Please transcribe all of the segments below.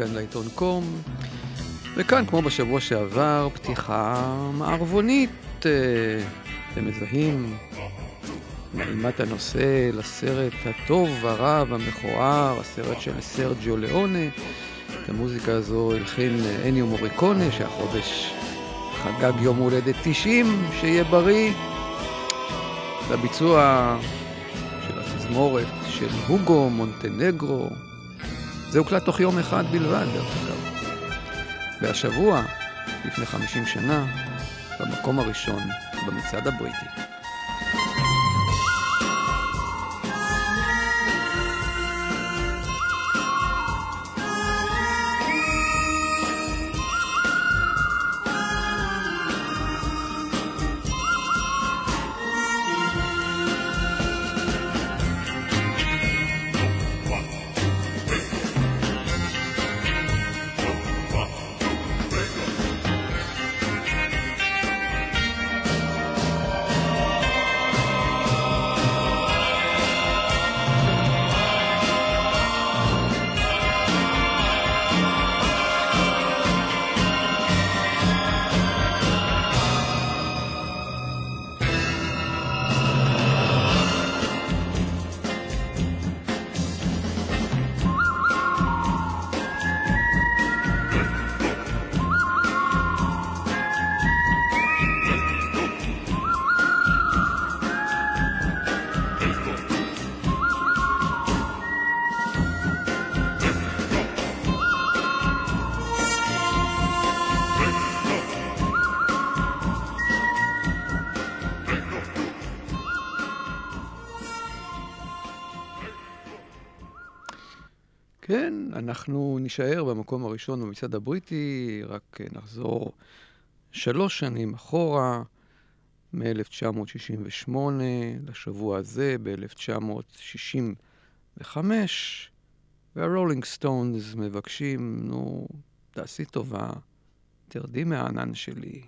כאן לעיתון קום, וכאן, כמו בשבוע שעבר, פתיחה מערבונית. אה, אתם מזהים נעימת הנושא לסרט הטוב, הרב, המכוער, הסרט של סרג'יו ליאונה. את המוזיקה הזו הלחין אניו מוריקונה, שהחודש חגג יום הולדת 90, שיהיה בריא. לביצוע של התזמורת של הוגו מונטנגרו. זה הוקלט תוך יום אחד בלבד, דרך אגב. והשבוע, לפני 50 שנה, במקום הראשון במצעד הבריטי. כן, אנחנו נישאר במקום הראשון במצעד הבריטי, רק נחזור שלוש שנים אחורה, מ-1968 לשבוע הזה, ב-1965, והרולינג סטונס מבקשים, נו, תעשי טובה, תרדי מהענן שלי.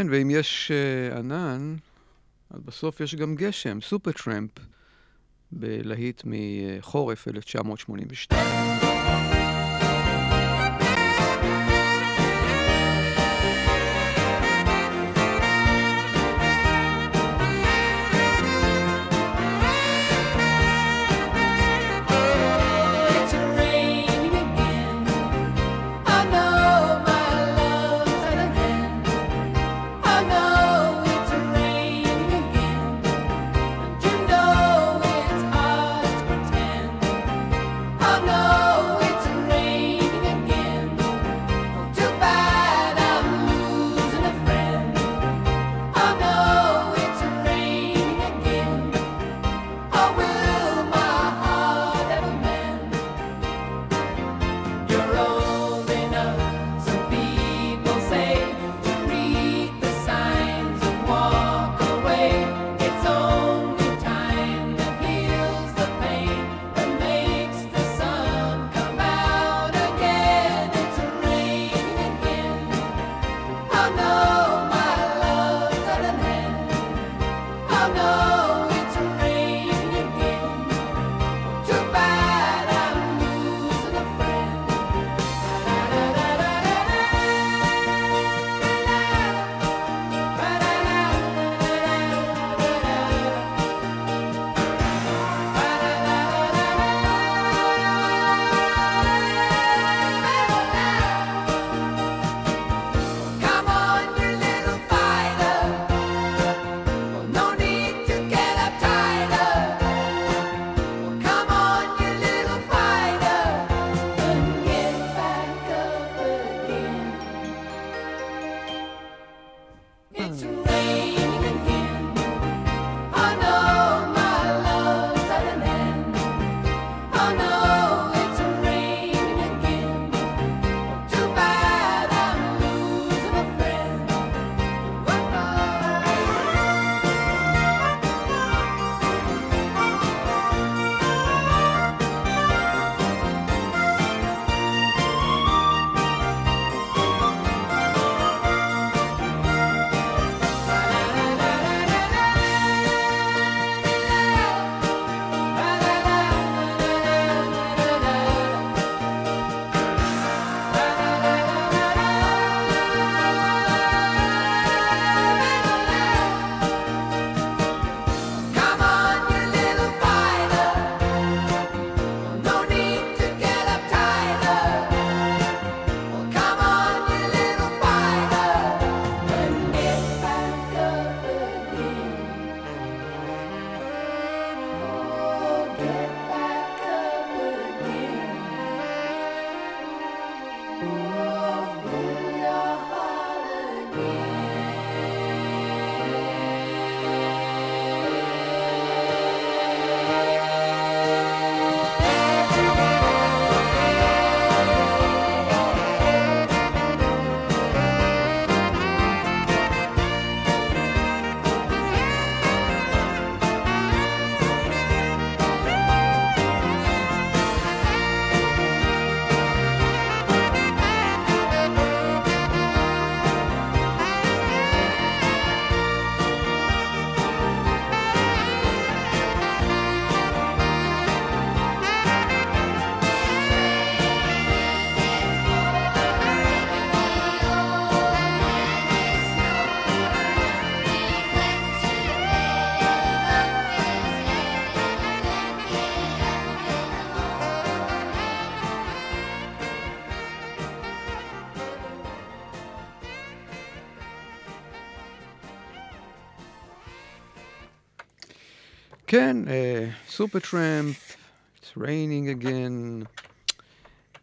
כן, ואם יש uh, ענן, אז בסוף יש גם גשם, סופר טראמפ, בלהיט מחורף 1982. כן, סופר טראמפ, It's raining again.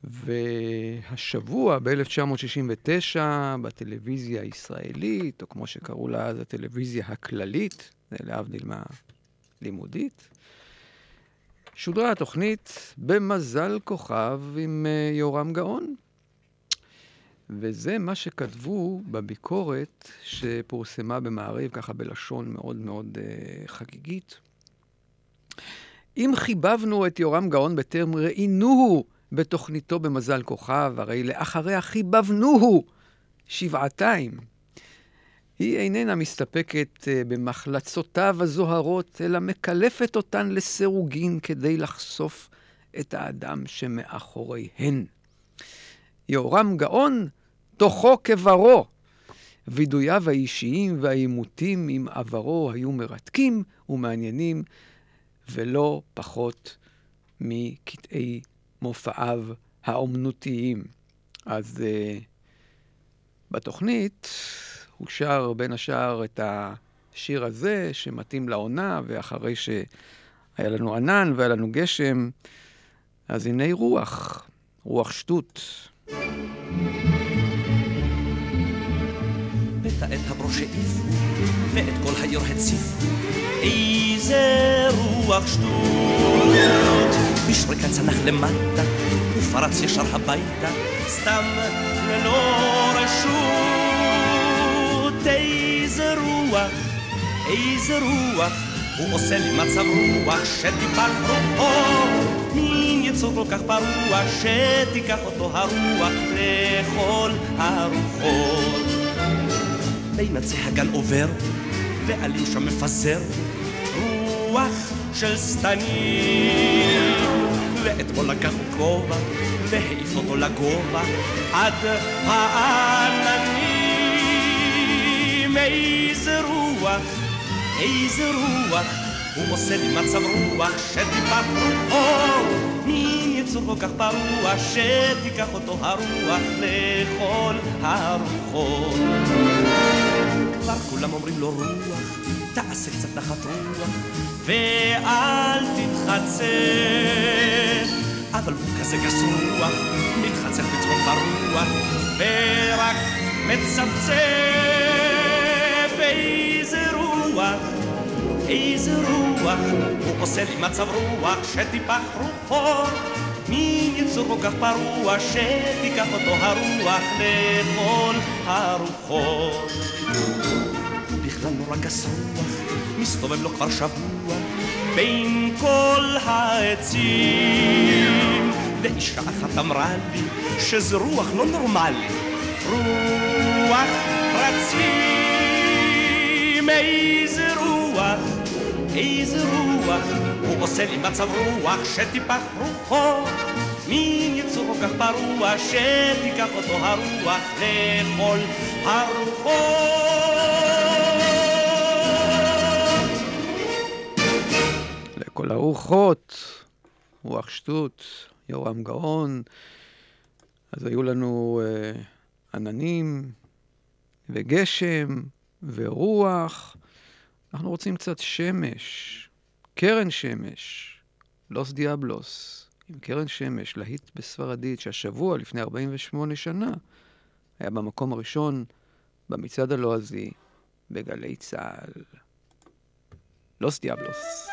והשבוע, ב-1969, בטלוויזיה הישראלית, או כמו שקראו לה אז, הטלוויזיה הכללית, זה להבדיל מהלימודית, שודרה התוכנית במזל כוכב עם uh, יורם גאון. וזה מה שכתבו בביקורת שפורסמה במעריב, ככה בלשון מאוד מאוד uh, חגיגית. אם חיבבנו את יורם גאון בטרם ראינוהו בתוכניתו במזל כוכב, הרי לאחריה חיבבנוהו שבעתיים. היא איננה מסתפקת אה, במחלצותיו הזוהרות, אלא מקלפת אותן לסירוגין כדי לחשוף את האדם שמאחוריהן. יהורם גאון, תוכו כברו. וידויו האישיים והעימותים עם עברו היו מרתקים ומעניינים, ולא פחות מקטעי מופעיו האומנותיים. אז uh, בתוכנית הוא שר בין השאר את השיר הזה, שמתאים לעונה, ואחרי שהיה לנו ענן והיה לנו גשם, אז הנה רוח, רוח שטות. את הברוש העיף, ואת כל העיר הציף. איזה רוח שטות, בשריקה צנח למטה, ופרץ ישר הביתה, סתם ללא רשות. איזה רוח, איזה רוח, הוא עושה לי מצב רוח שטיפח רוחו. מין יצור כל כך פרוע, שתיקח אותו הרוח לכל הרוחות. עצי הגן עובר, ועלים שם מפזר רוח של שטנים. ואתמול לקח הוא כובע, והעיף אותו לגובה, עד העננים. איזה רוח, איזה רוח, הוא עושה לי מצב רוח, שטיפח רוחו. מין יצור כל כך פרוע, שתיקח אותו הרוח לכל הרוחות. כבר כולם אומרים לו רוח, תעשה קצת נחת רוח, ואל תתחצף. אבל הוא כזה גסור רוח, מתחצף בצחוק ברוח, ורק מצפצף. איזה רוח, איזה רוח, הוא עושה לי מצב רוח שטיפח רוחו. מי יצור כל כך פרוע? שתיקח אותו הרוח לכל הרוחות. בכלל נורא גס רוח, מסתובב לו כבר שבוע בין כל העצים. ואישה אחת אמרה לי שזה רוח לא נורמלי, רוח רצים, איזה רוח, איזה רוח, הוא עושה לי מצב רוח שטיפח רוחו. מין יצור כל כך פרוע שתיקח אותו הרוח לכל הרוחות. לכל הרוחות, רוח שטות, יורם גאון. אז היו לנו uh, עננים וגשם ורוח. אנחנו רוצים קצת שמש, קרן שמש, לוס דיאבלוס. עם קרן שמש, להיט בספרדית, שהשבוע, לפני 48 שנה, היה במקום הראשון במצעד הלועזי בגלי צה"ל. לוס דיאבלוס.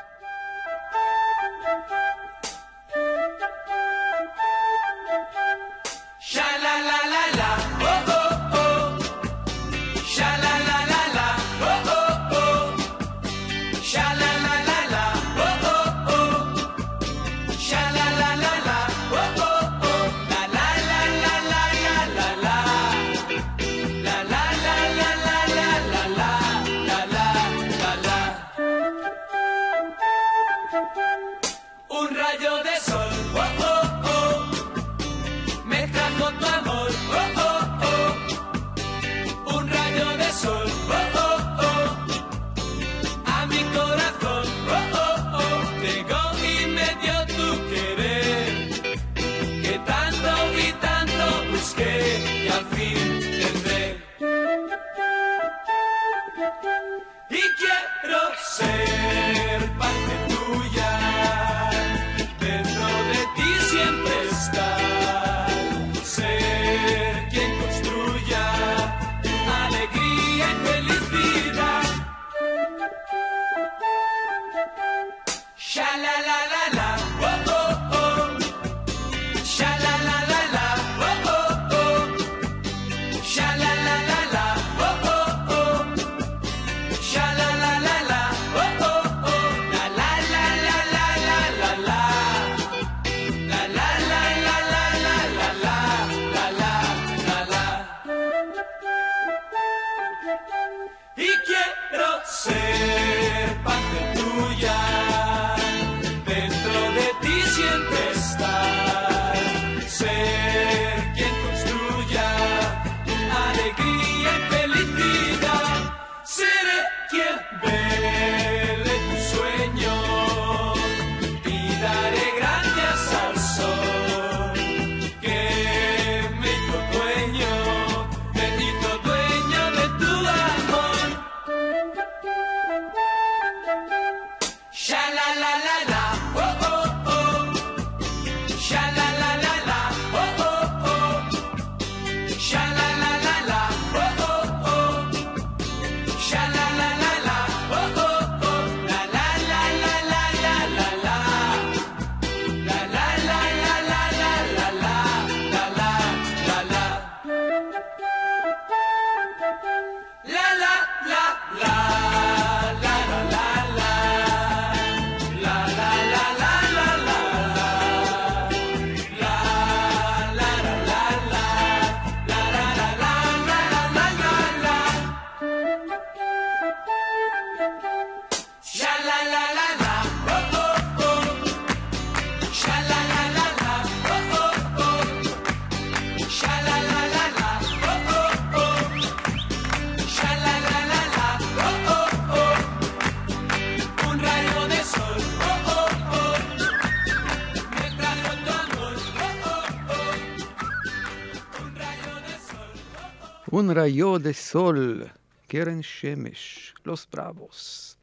Rayo de sol, קרן שמש, לוס בראבוס.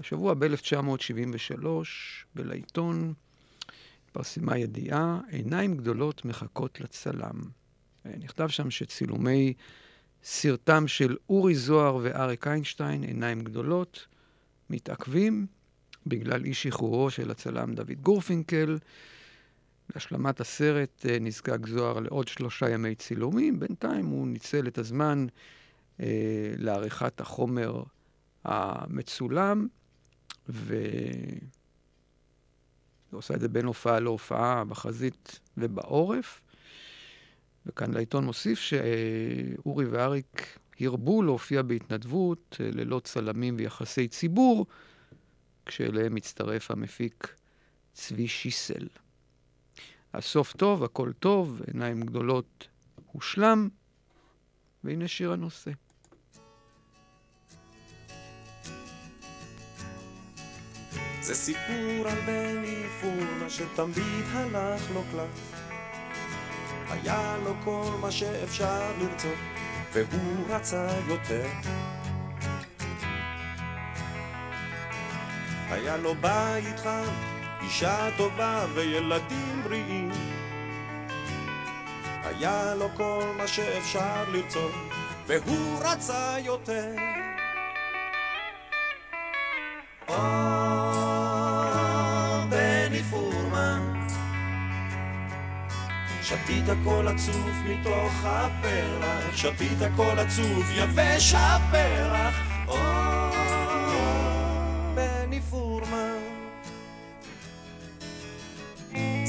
השבוע ב-1973, בלעיתון, התפרסמה ידיעה, עיניים גדולות מחכות לצלם. נכתב שם שצילומי סרטם של אורי זוהר ואריק איינשטיין, עיניים גדולות, מתעכבים בגלל אי שחרורו של הצלם דוד גורפינקל. להשלמת הסרט אה, נזקק זוהר לעוד שלושה ימי צילומים. בינתיים הוא ניצל את הזמן אה, לעריכת החומר המצולם, והוא עושה את זה בין הופעה להופעה בחזית ובעורף. וכאן לעיתון מוסיף שאורי ואריק הרבו להופיע בהתנדבות אה, ללא צלמים ויחסי ציבור, כשאליהם מצטרף המפיק צבי שיסל. הסוף טוב, הכל טוב, עיניים גדולות הושלם, והנה שיר הנושא. זה סיפור על בני פורנה שתמיד הלך לו קלף. היה לו כל מה שאפשר לרצות, והוא רצה יותר. היה לו בית חם, אישה טובה וילדים בריאים. היה לו כל מה שאפשר לרצות, והוא רצה יותר. שתית הכל עצוב מתוך הפרח, שתית הכל עצוב יבש הפרח, או,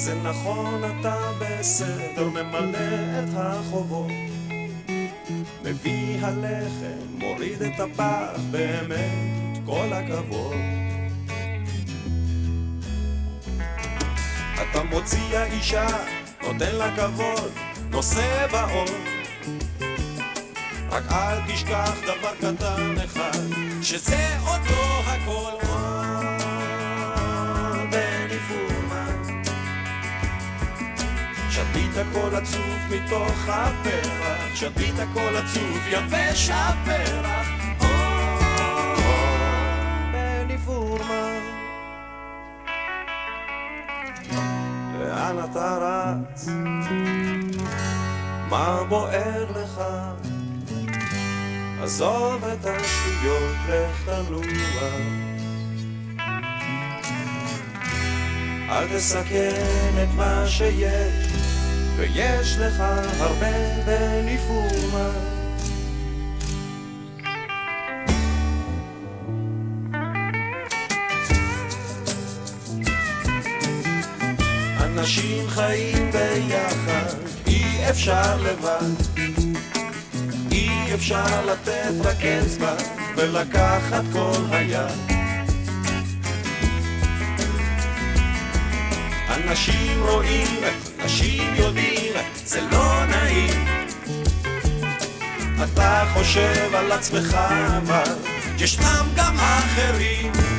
זה נכון, אתה בסדר, ממלא את החובות. מביא הלחם, מוריד את הפח, באמת, כל הכבוד. אתה מוציא האישה, נותן לה כבוד, נושא באור. רק אל תשכח דבר קטן אחד, שזה לא הכל. הכל עצוב מתוך הפרח, שתית הכל עצוב יבש הפרח. לאן אתה רץ? מה בוער לך? עזוב את השטויות, לך תנוע. אל תסכן את מה שיש, ויש לך הרבה בניפורמה. אנשים חיים ביחד, אי אפשר לבד. אי אפשר לתת רק אצבע ולקחת כל היד. אנשים רואים, אנשים יודעים, זה לא נעים. אתה חושב על עצמך אבל, ישנם גם אחרים.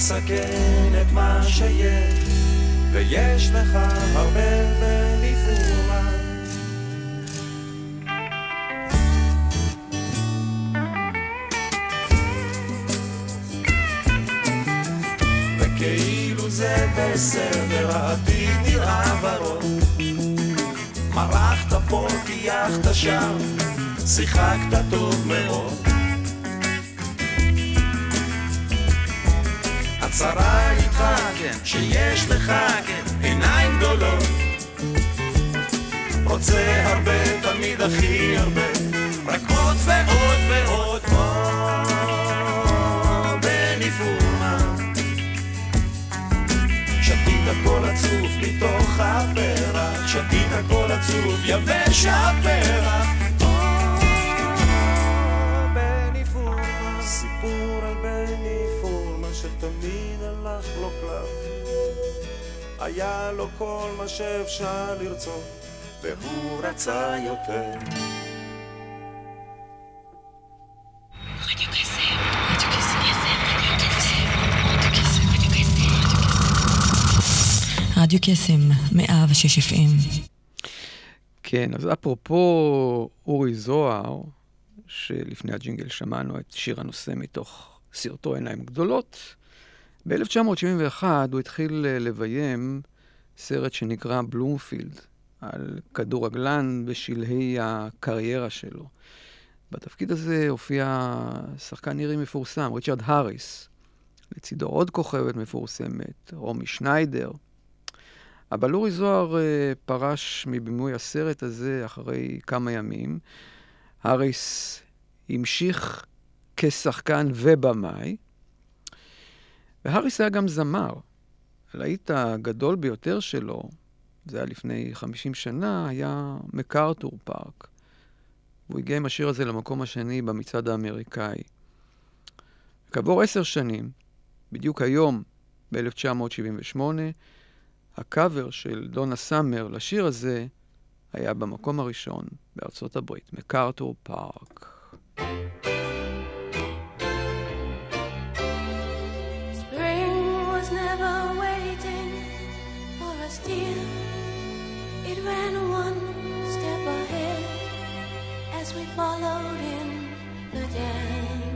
אל תסכן את מה שיש, ויש לך הרבה בניפורה. וכאילו זה בסדר, העתיד נראה ורוד. מרחת פה, טייחת שם, שיחקת טוב שיש לך, עיניים גדולות. רוצה הרבה, תמיד הכי הרבה, רק עוד ועוד ועוד, עוד בניפורמה. שתית הכל עצוב מתוך הפרח, שתית הכל עצוב יבש הפרח. סיפור על בני פורמה שתמיד הלך לו קלף. היה לו כל מה שאפשר לרצות, והוא רצה יותר. רדיו קסם, 106 FM. כן, אז אפרופו אורי זוהר, שלפני הג'ינגל שמענו את שיר הנושא מתוך סרטו עיניים גדולות, ב-1971 הוא התחיל אה, לביים סרט שנקרא בלומפילד, על כדורגלן בשלהי הקריירה שלו. בתפקיד הזה הופיע שחקן נירי מפורסם, ריצ'רד האריס. לצידו עוד כוכבת מפורסמת, רומי שניידר. אבל אורי זוהר uh, פרש מבימוי הסרט הזה אחרי כמה ימים. האריס המשיך כשחקן ובמאי, והאריס היה גם זמר. הלהיט הגדול ביותר שלו, זה היה לפני 50 שנה, היה מקארתור פארק. הוא הגיע עם השיר הזה למקום השני במצעד האמריקאי. כעבור עשר שנים, בדיוק היום, ב-1978, הקאבר של דונה סאמר לשיר הזה היה במקום הראשון בארצות הברית, מקארתור פארק. Us, dear. It ran one step ahead as we followed in the dance.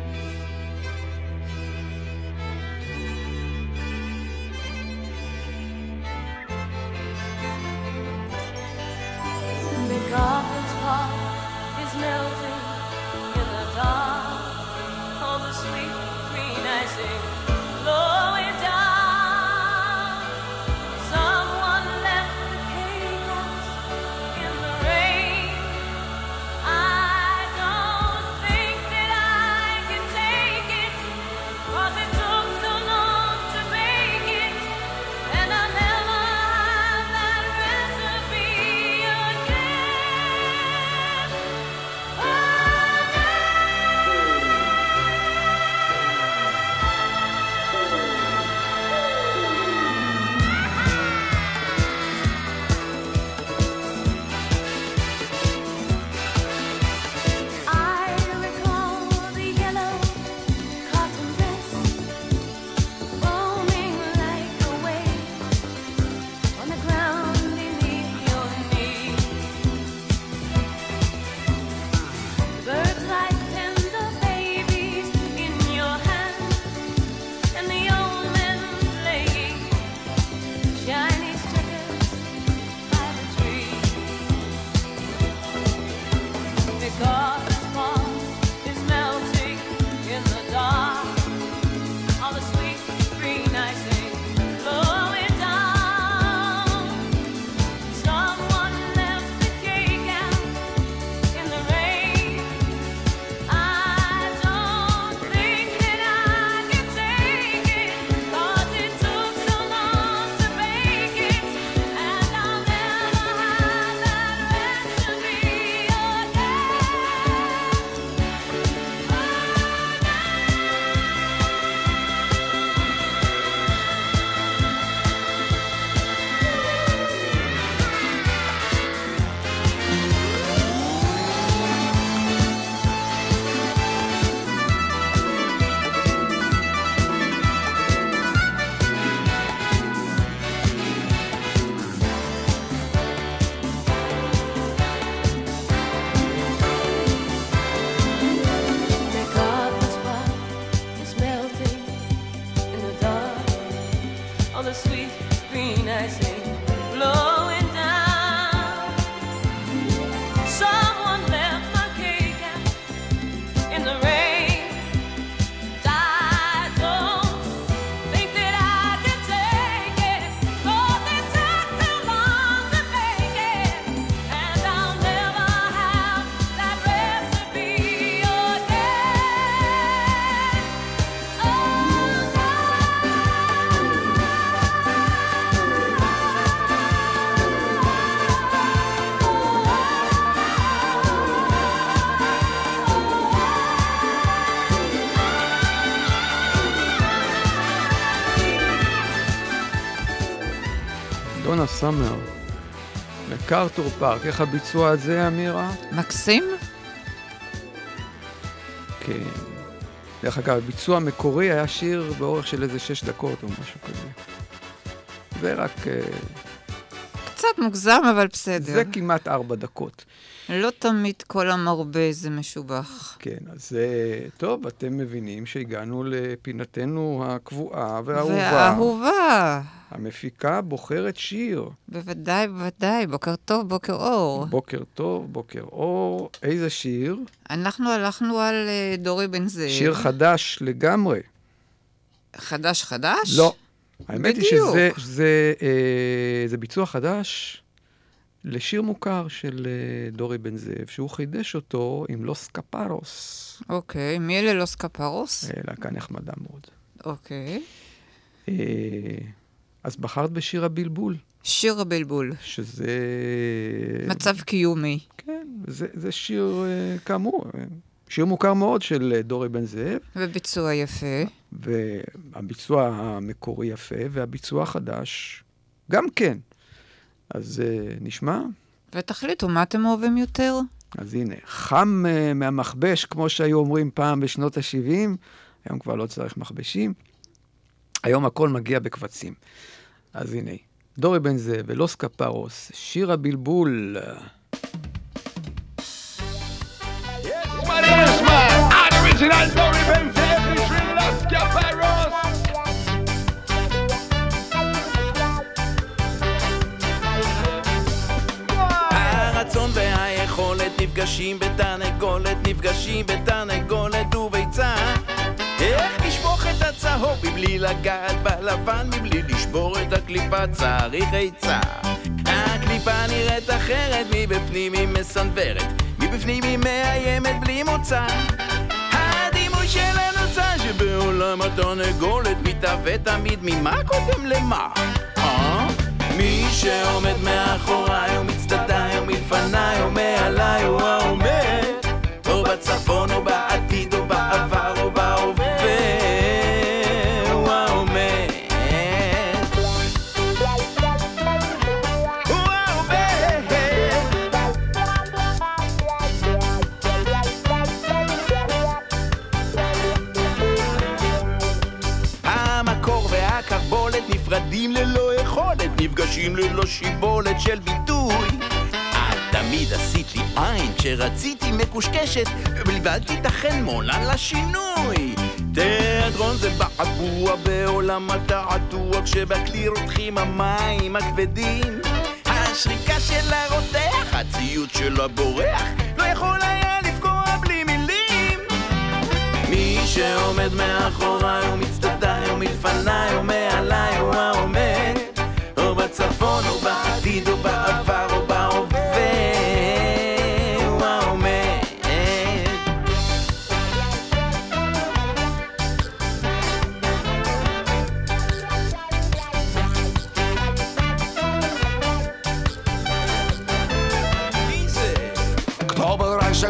דונה סאמר, מקארתור פארק. איך הביצוע הזה, אמירה? מקסים? כן. דרך אגב, הביצוע המקורי היה שיר באורך של איזה שש דקות או משהו כזה. זה רק... אה, קצת מוגזם, אבל בסדר. זה כמעט ארבע דקות. לא תמיד כל המרבה זה משובח. כן, אז אה, טוב, אתם מבינים שהגענו לפינתנו הקבועה והאהובה. והאהובה, המפיקה בוחרת שיר. בוודאי, בוודאי. בוקר טוב, בוקר אור. בוקר טוב, בוקר אור. איזה שיר? אנחנו הלכנו על אה, דורי בן זאב. שיר חדש לגמרי. חדש חדש? לא. האמת היא. שזה שזה, אה, זה ביצוע חדש לשיר מוכר של אה, דורי בן זאב, שהוא חידש אותו עם לוס קפרוס. אוקיי, מי אלה לוס קפרוס? אה, להקה נחמדה מאוד. אוקיי. אה, אז בחרת בשיר הבלבול, שיר הבלבול. שזה... מצב קיומי. כן, זה, זה שיר, אה, כאמור, אה, שיר מוכר מאוד של אה, דורי בן זאב, וביצוע יפה. והביצוע המקורי יפה, והביצוע החדש גם כן. אז אה, נשמע? ותחליטו, מה אתם אוהבים יותר? אז הנה, חם uh, מהמכבש, כמו שהיו אומרים פעם בשנות ה-70, היום כבר לא צריך מכבשים. היום הכל מגיע בקבצים. אז הנה, דורי בן זאב ולוס קפרוס, שיר הבלבול. הרצון נפגשים בתרנגולת, נפגשים בתרנגולת וביצה. איך לשפוך את הצהוב מבלי לגעת בלבן, מבלי לשבור את הקליפה, צריך עצה. הקליפה נראית אחרת, מבפנים היא מסנוורת, מבפנים היא מאיימת בלי מוצא. הדימוי שלנו צר שבעולם התרנגולת מתהווה תמיד ממה קודם למה. מי שעומד מאחוריי ומצדדיי ומלפניי ומעליי הוא העומד או בצפון או בעתיד נפגשים ללא שיבולת של ביטוי. את תמיד עשית לי עין כשרציתי מקושקשת, ובלבלתי את החלמון על השינוי. תיאטרון זה בעבוע בעולם התעתוע, כשבכלי רותחים המים הכבדים. השריקה שלה רותח, הציוד שלה בורח, לא יכול היה לפגוע בלי מילים. מי שעומד מאחוריי ומצדדיי ומלפניי ומעליי הוא העומד או בצפון או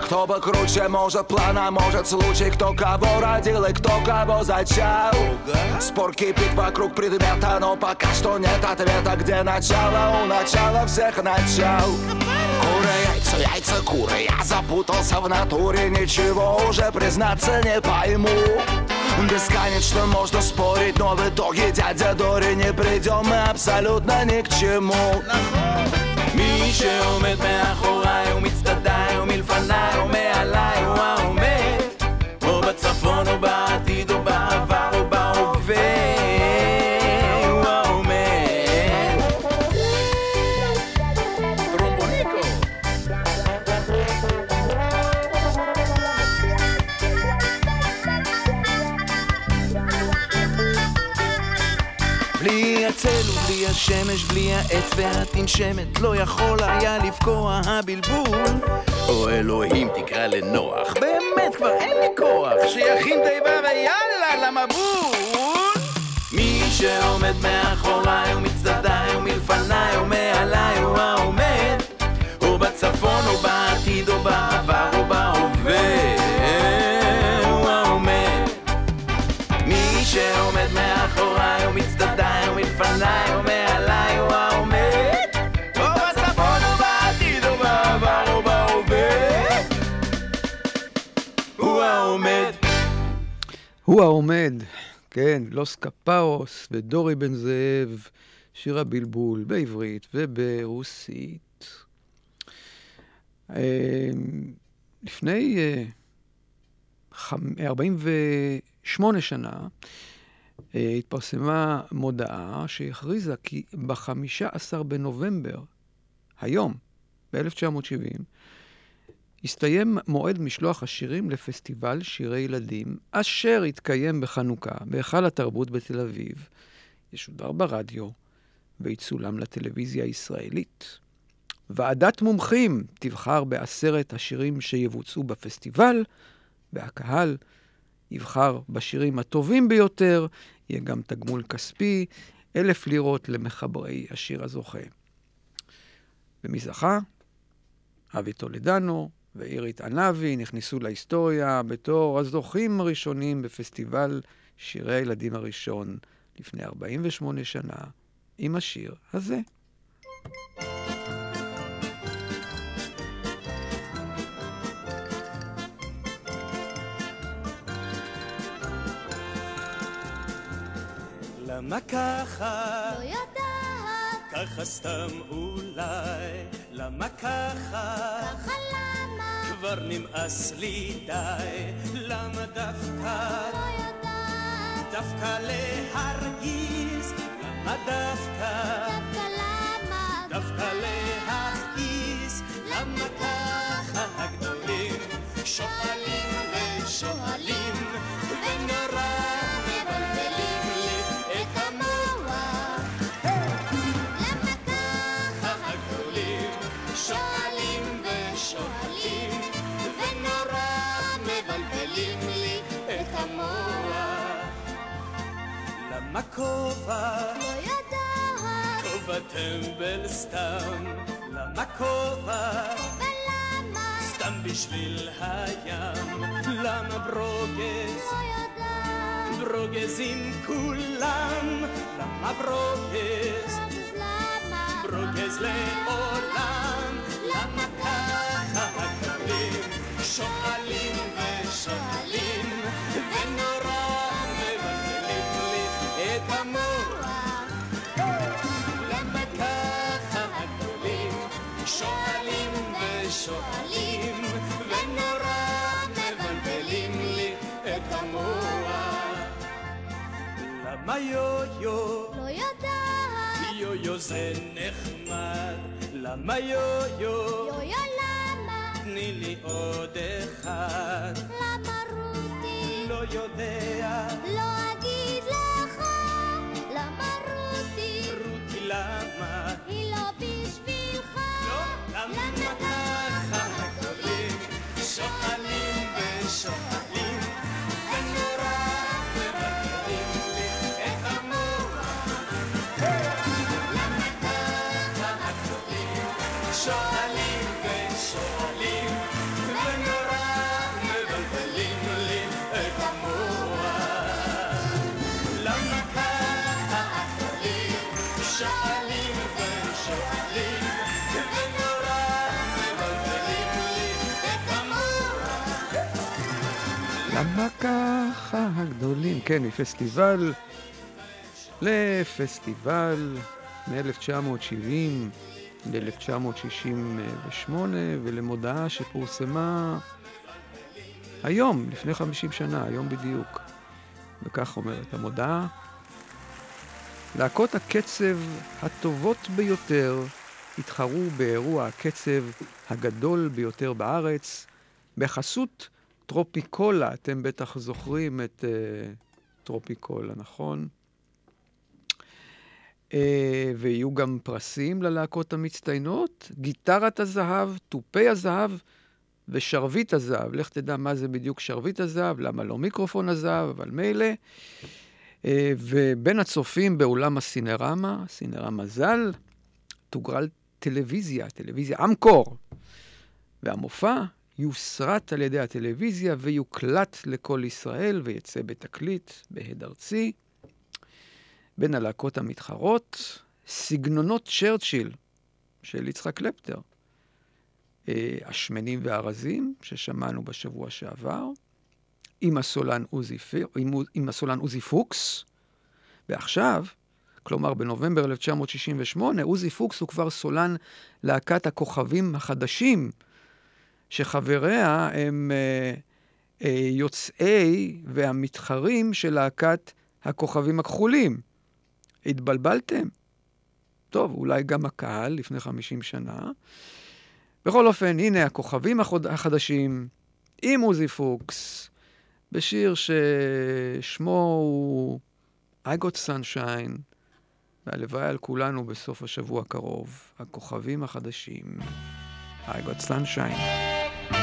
кто был круче, может план, а может случай Кто кого родил и кто кого зачал Спор кипит вокруг предмета, но пока что нет ответа Где начало у начала всех начал Куры, яйца, яйца, куры Я запутался в натуре, ничего уже признаться не пойму Бесконечно можно спорить, но в итоге дядя Дори Не придем мы абсолютно ни к чему מי שעומד מאחוריי ומצדדיי ומלפניי ומעליי השמש, בלי העץ והתנשמת, לא יכול היה לפגוע הבלבול. או אלוהים תקרא לנוח, באמת כבר אין לי כוח, שיכין תיבה ויאללה למבול. מי שעומד מאחוריי ומצדדיי ומלפניי ומעליי הוא העומד, או בצפון או בעתיד או בעבר או בהווה. הוא העומד. מי שעומד הוא העומד, כן, לוס קפאוס ודורי בן זאב, שיר הבלבול בעברית וברוסית. אה, לפני אה, חמ- 48 שנה אה, התפרסמה מודעה שהכריזה כי ב-15 בנובמבר, היום, ב-1970, הסתיים מועד משלוח השירים לפסטיבל שירי ילדים, אשר התקיים בחנוכה, בהיכל התרבות בתל אביב. ישודר ברדיו ויצולם לטלוויזיה הישראלית. ועדת מומחים תבחר בעשרת השירים שיבוצעו בפסטיבל, והקהל יבחר בשירים הטובים ביותר, יהיה גם תגמול כספי, אלף לירות למחברי השיר הזוכה. ומי זכה? אבי טולדנו ואירית ענבי נכנסו להיסטוריה בתור הזוכים הראשונים בפסטיבל שירי הילדים הראשון לפני 48 שנה, עם השיר הזה. למה ככה? לא יודעת, ככה סתם אולי. למה ככה? ככה למה? כבר נמאס לי די. למה דווקא? לא יודעת, דווקא להרגיז? למה דווקא? דווקא למה? דווקא להכעיס? טמבל סתם. למה כובע? ולמה? סתם בשביל הים. למה ברוגז? לא יודעת, ברוגז עם כולם. למה ברוגז? למה? ברוגז לעולם. למה ככה הגדולים שואלים ושואלים ונורא מבלבלים לי את המוח? למה יו-יו? לא יודעת, יו-יו זה נחמד, למה יו-יו? יו-יו למה? תני לי עוד אחד, למה רותי? לא יודע, לא שואלים ושואלים ונורא מבלבלים לי את המוח? למה ככה הגדולים שואלים ושואלים ונורא מבלבלים לי את המוח? למה ככה הגדולים? כן, מפסטיבל לפסטיבל מ-1970 ל-1968 ולמודעה שפורסמה היום, לפני 50 שנה, היום בדיוק. וכך אומרת המודעה: להקות הקצב הטובות ביותר התחרו באירוע הקצב הגדול ביותר בארץ, בחסות טרופיקולה. אתם בטח זוכרים את uh, טרופיקולה, נכון? Uh, ויהיו גם פרסים ללהקות המצטיינות, גיטרת הזהב, תופי הזהב ושרביט הזהב. לך תדע מה זה בדיוק שרביט הזהב, למה לא מיקרופון הזהב, אבל מילא. Uh, ובין הצופים באולם הסינרמה, סינרמה ז"ל, תוגרל טלוויזיה, טלוויזיה אמקור. והמופע יוסרט על ידי הטלוויזיה ויוקלט לכל ישראל ויצא בתקליט בהד ארצי. בין הלהקות המתחרות, סגנונות צ'רצ'יל של יצחק קלפטר. אה, השמנים והרזים, ששמענו בשבוע שעבר, עם הסולן עוזי, עם, עם הסולן עוזי פוקס, ועכשיו, כלומר בנובמבר 1968, עוזי פוקס הוא כבר סולן להקת הכוכבים החדשים, שחבריה הם אה, אה, יוצאי והמתחרים של להקת הכוכבים הכחולים. התבלבלתם? טוב, אולי גם הקהל לפני 50 שנה. בכל אופן, הנה הכוכבים החדשים עם עוזי פוקס, בשיר ששמו הוא I Got Sunshine, והלוואי על כולנו בסוף השבוע הקרוב, הכוכבים החדשים, I Got Sunshine.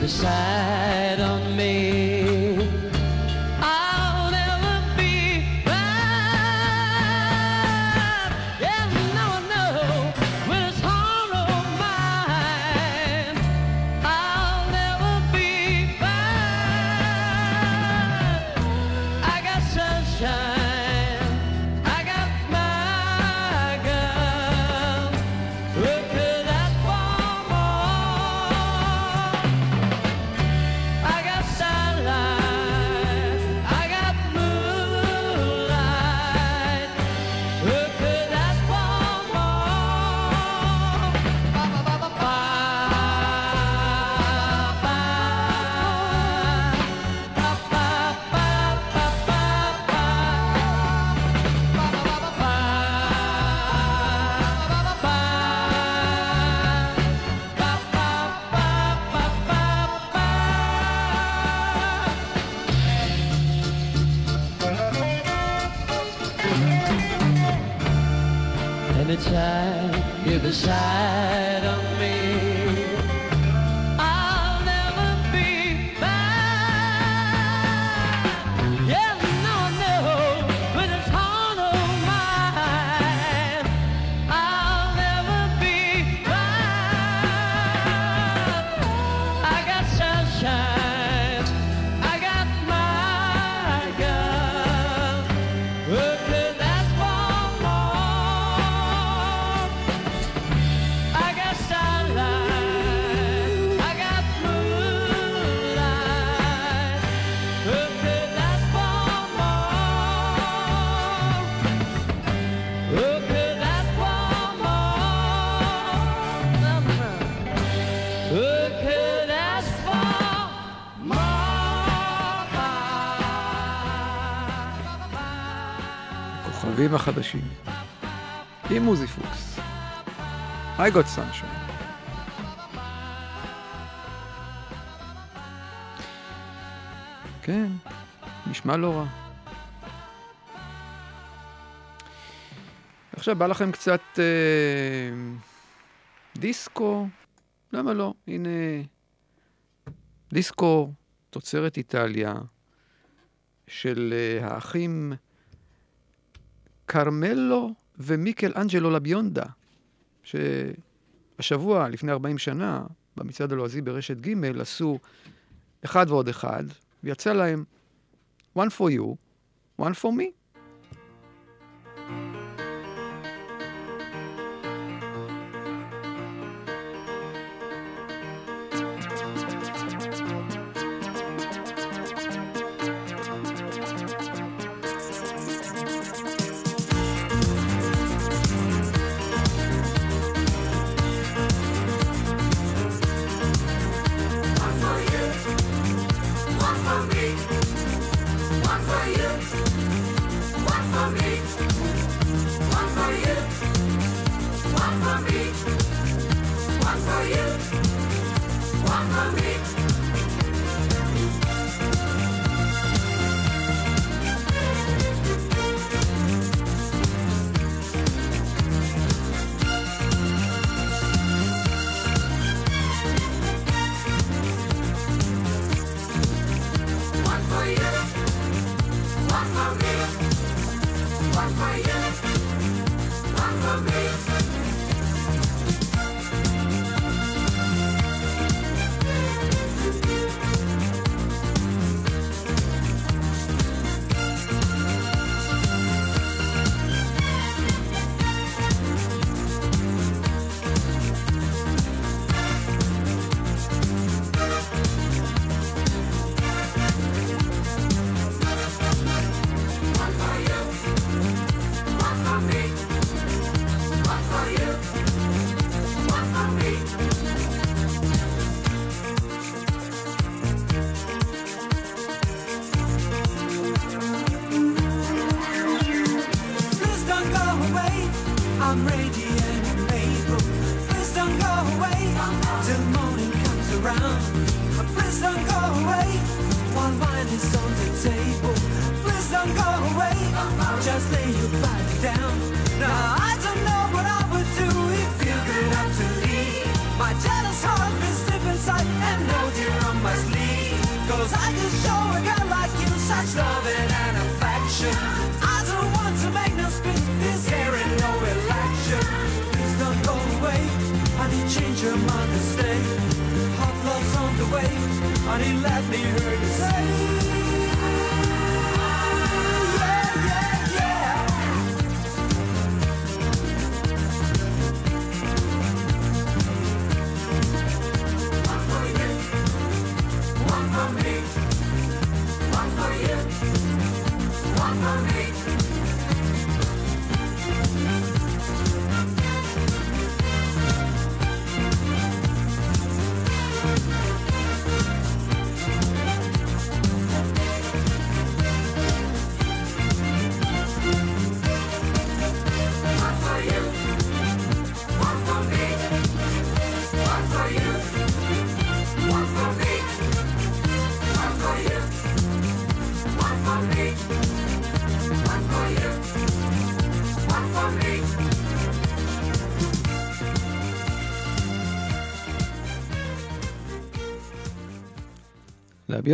The side on הכוכבים החדשים, עם עוזי פוקס. I got sunshine. כן, נשמע לא רע. עכשיו בא לכם קצת אה, דיסקו, למה לא? הנה, דיסקו, תוצרת איטליה, של אה, האחים קרמלו ומיקל אנג'לו לביונדה, שהשבוע, לפני 40 שנה, במצעד הלועזי ברשת ג' עשו אחד ועוד אחד, ויצא להם one for you, one for me.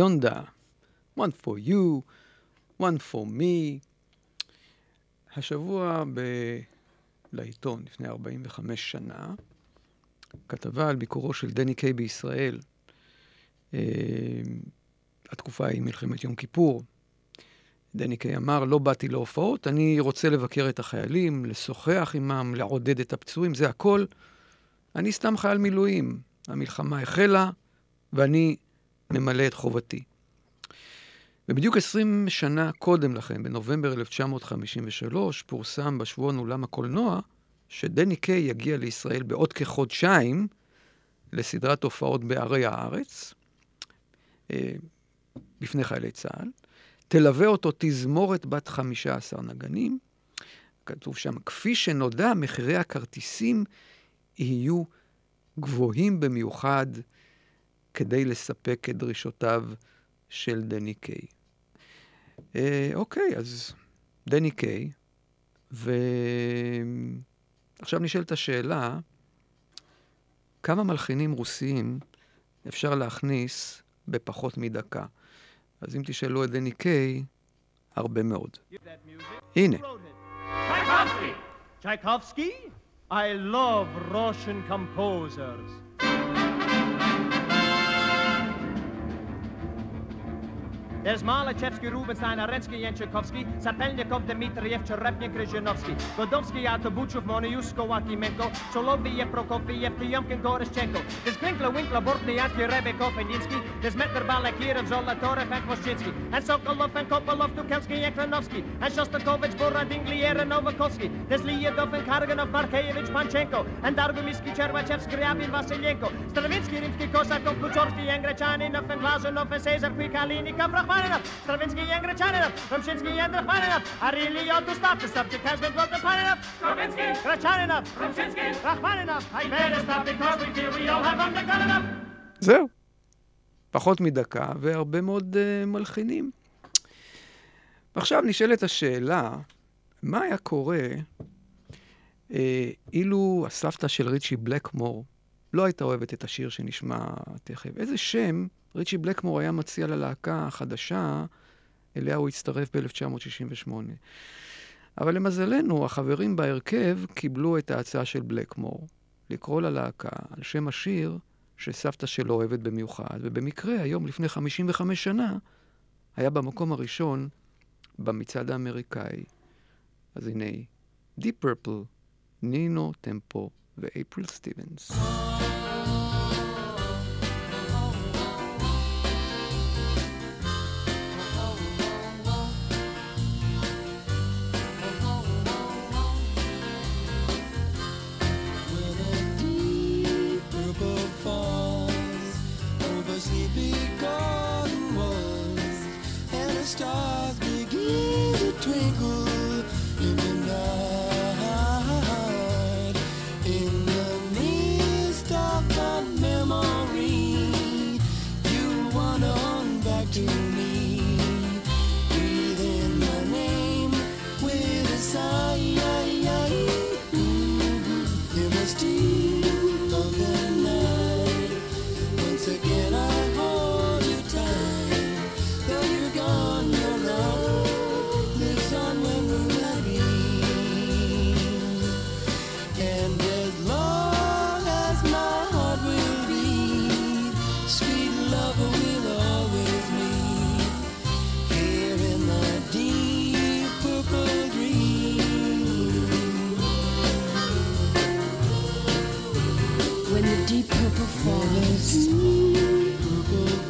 Bionda, one for you, one for me. השבוע ב... לעיתון, לפני 45 שנה, כתבה על ביקורו של דני קיי בישראל. אה, התקופה היא מלחמת יום כיפור. דני קיי אמר, לא באתי להופעות, אני רוצה לבקר את החיילים, לשוחח עמם, לעודד את הפצועים, זה הכל. אני סתם חייל מילואים. המלחמה החלה, ואני ממלא את חובתי. ובדיוק 20 שנה קודם לכן, בנובמבר 1953, פורסם בשבועון אולם הקולנוע, שדני קיי יגיע לישראל בעוד כחודשיים לסדרת הופעות בערי הארץ, אה, בפני חיילי צה"ל. תלווה אותו תזמורת בת 15 נגנים. כתוב שם, כפי שנודע, מחירי הכרטיסים יהיו גבוהים במיוחד כדי לספק את דרישותיו של דני קיי. אה, אוקיי, אז דני קיי, ועכשיו נשאלת השאלה, כמה מלחינים רוסיים אפשר להכניס בפחות מדקה? אז אם תשאלו את דני קיי, הרבה מאוד. הנה. Tchaikovsky! Tchaikovsky? I love Russian composers. There's Malachevsky, Rubinstein, Arensky, Yanchikovsky, Sapelnikov, Dmitriev, Cherepnik, Rezhinovsky, Godovsky, Atabuchov, Monayusko, Akimenko, Soloviev, Prokofiev, Tyomkin, Goroschenko. There's Grinkler, Winkler, Bortniansky, Rebekov, and Yinsky. There's Metner, Balakirov, Zolotarev, and Kvoschinsky. And Sokolov, and Kopolov, Tukelsky, and Klanovsky. And Shostakovich, Borodin, Gliera, Novakovsky. There's Lyadov, and Karganov, Markeyevich, Panchenko. And Dargumisky, Chervachevsky, Ryabin, Vasilyenko. Stravinsky, Rimsky, Kosakov, and Grachaninov, and Glazunov, and Cesar, Kvikalinikov, Rachmaninov. Stravinsky, and Grachaninov. Rumshinsky, and Rachmaninov. I really ought to stop. The subject has been brought upon enough. Stravinsky, Grachaninov. Rumshinsky, Rachmaninov. I better stop because we feel we all have undergone enough. זהו. פחות מדקה והרבה מאוד uh, מלחינים. ועכשיו נשאלת השאלה, מה היה קורה אה, אילו הסבתא של ריצ'י בלקמור לא הייתה אוהבת את השיר שנשמע תכף? איזה שם ריצ'י בלקמור היה מציע ללהקה החדשה אליה הוא הצטרף ב-1968? אבל למזלנו, החברים בהרכב קיבלו את ההצעה של בלקמור לקרוא ללהקה על שם השיר שסבתא שלו אוהבת במיוחד, ובמקרה, היום לפני 55 שנה, היה במקום הראשון במצעד האמריקאי. אז הנה, Deep Purple, נינו טמפו ואפריל סטיבנס.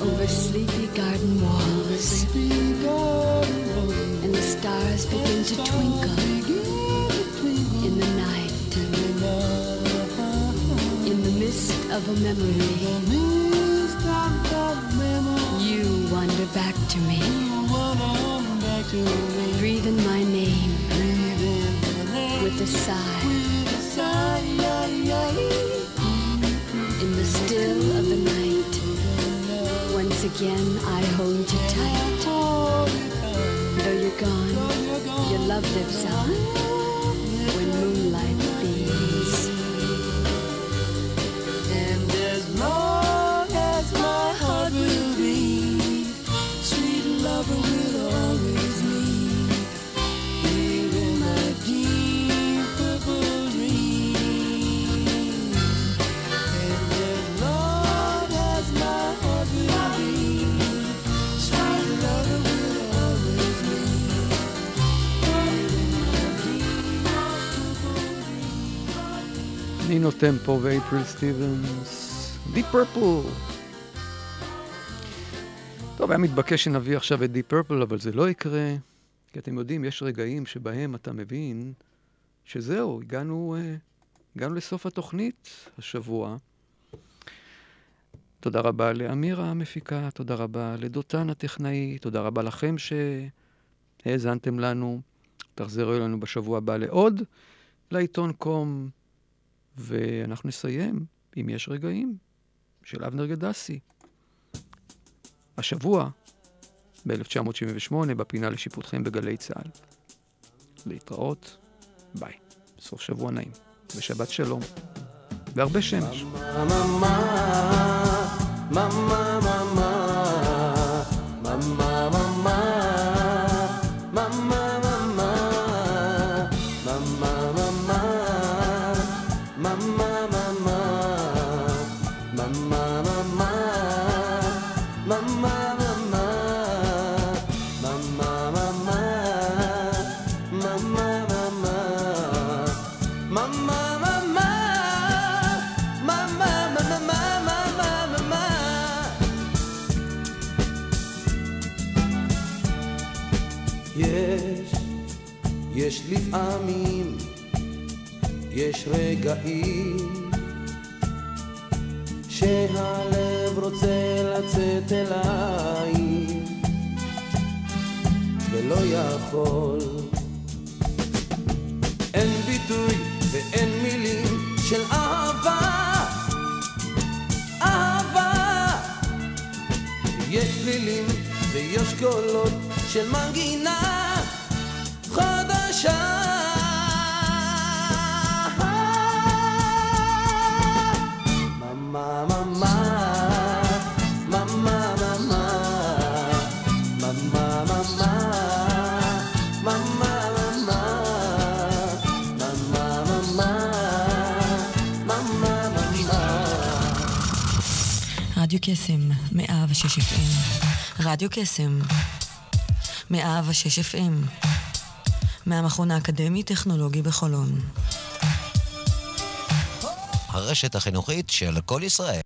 Over sleepy garden walls, and the stars begin to twinkle in the night, in the mist of a memory, you wander back to me, breathe in my name with a sigh. In the still of the night, once again I hold you tight. Oh, though you're gone, your love lives on when moonlight beams. נינו טמפו ואפריל סטיבנס, Deep Purple. טוב, היה מתבקש שנביא עכשיו את Deep Purple, אבל זה לא יקרה, כי אתם יודעים, יש רגעים שבהם אתה מבין שזהו, הגענו, אה, הגענו לסוף התוכנית השבוע. תודה רבה לאמירה המפיקה, תודה רבה לדותן הטכנאי, תודה רבה לכם שהאזנתם לנו. תחזרו אלינו בשבוע הבא לעוד לעיתון קום, ואנחנו נסיים, אם יש רגעים, של אבנר גדסי. השבוע, ב-1978, בפינה לשיפוטכם בגלי צה"ל. להתראות, ביי. סוף שבוע נעים, ושבת שלום, והרבה שמש. FM. רדיו קסם, 106 FM. מהמכון האקדמי-טכנולוגי בחולון. הרשת החינוכית של כל ישראל.